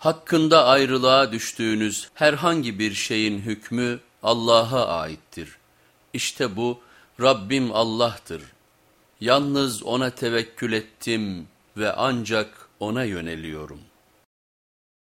Hakkında ayrılığa düştüğünüz herhangi bir şeyin hükmü Allah'a aittir. İşte bu Rabbim Allah'tır. Yalnız O'na tevekkül ettim ve ancak O'na yöneliyorum.''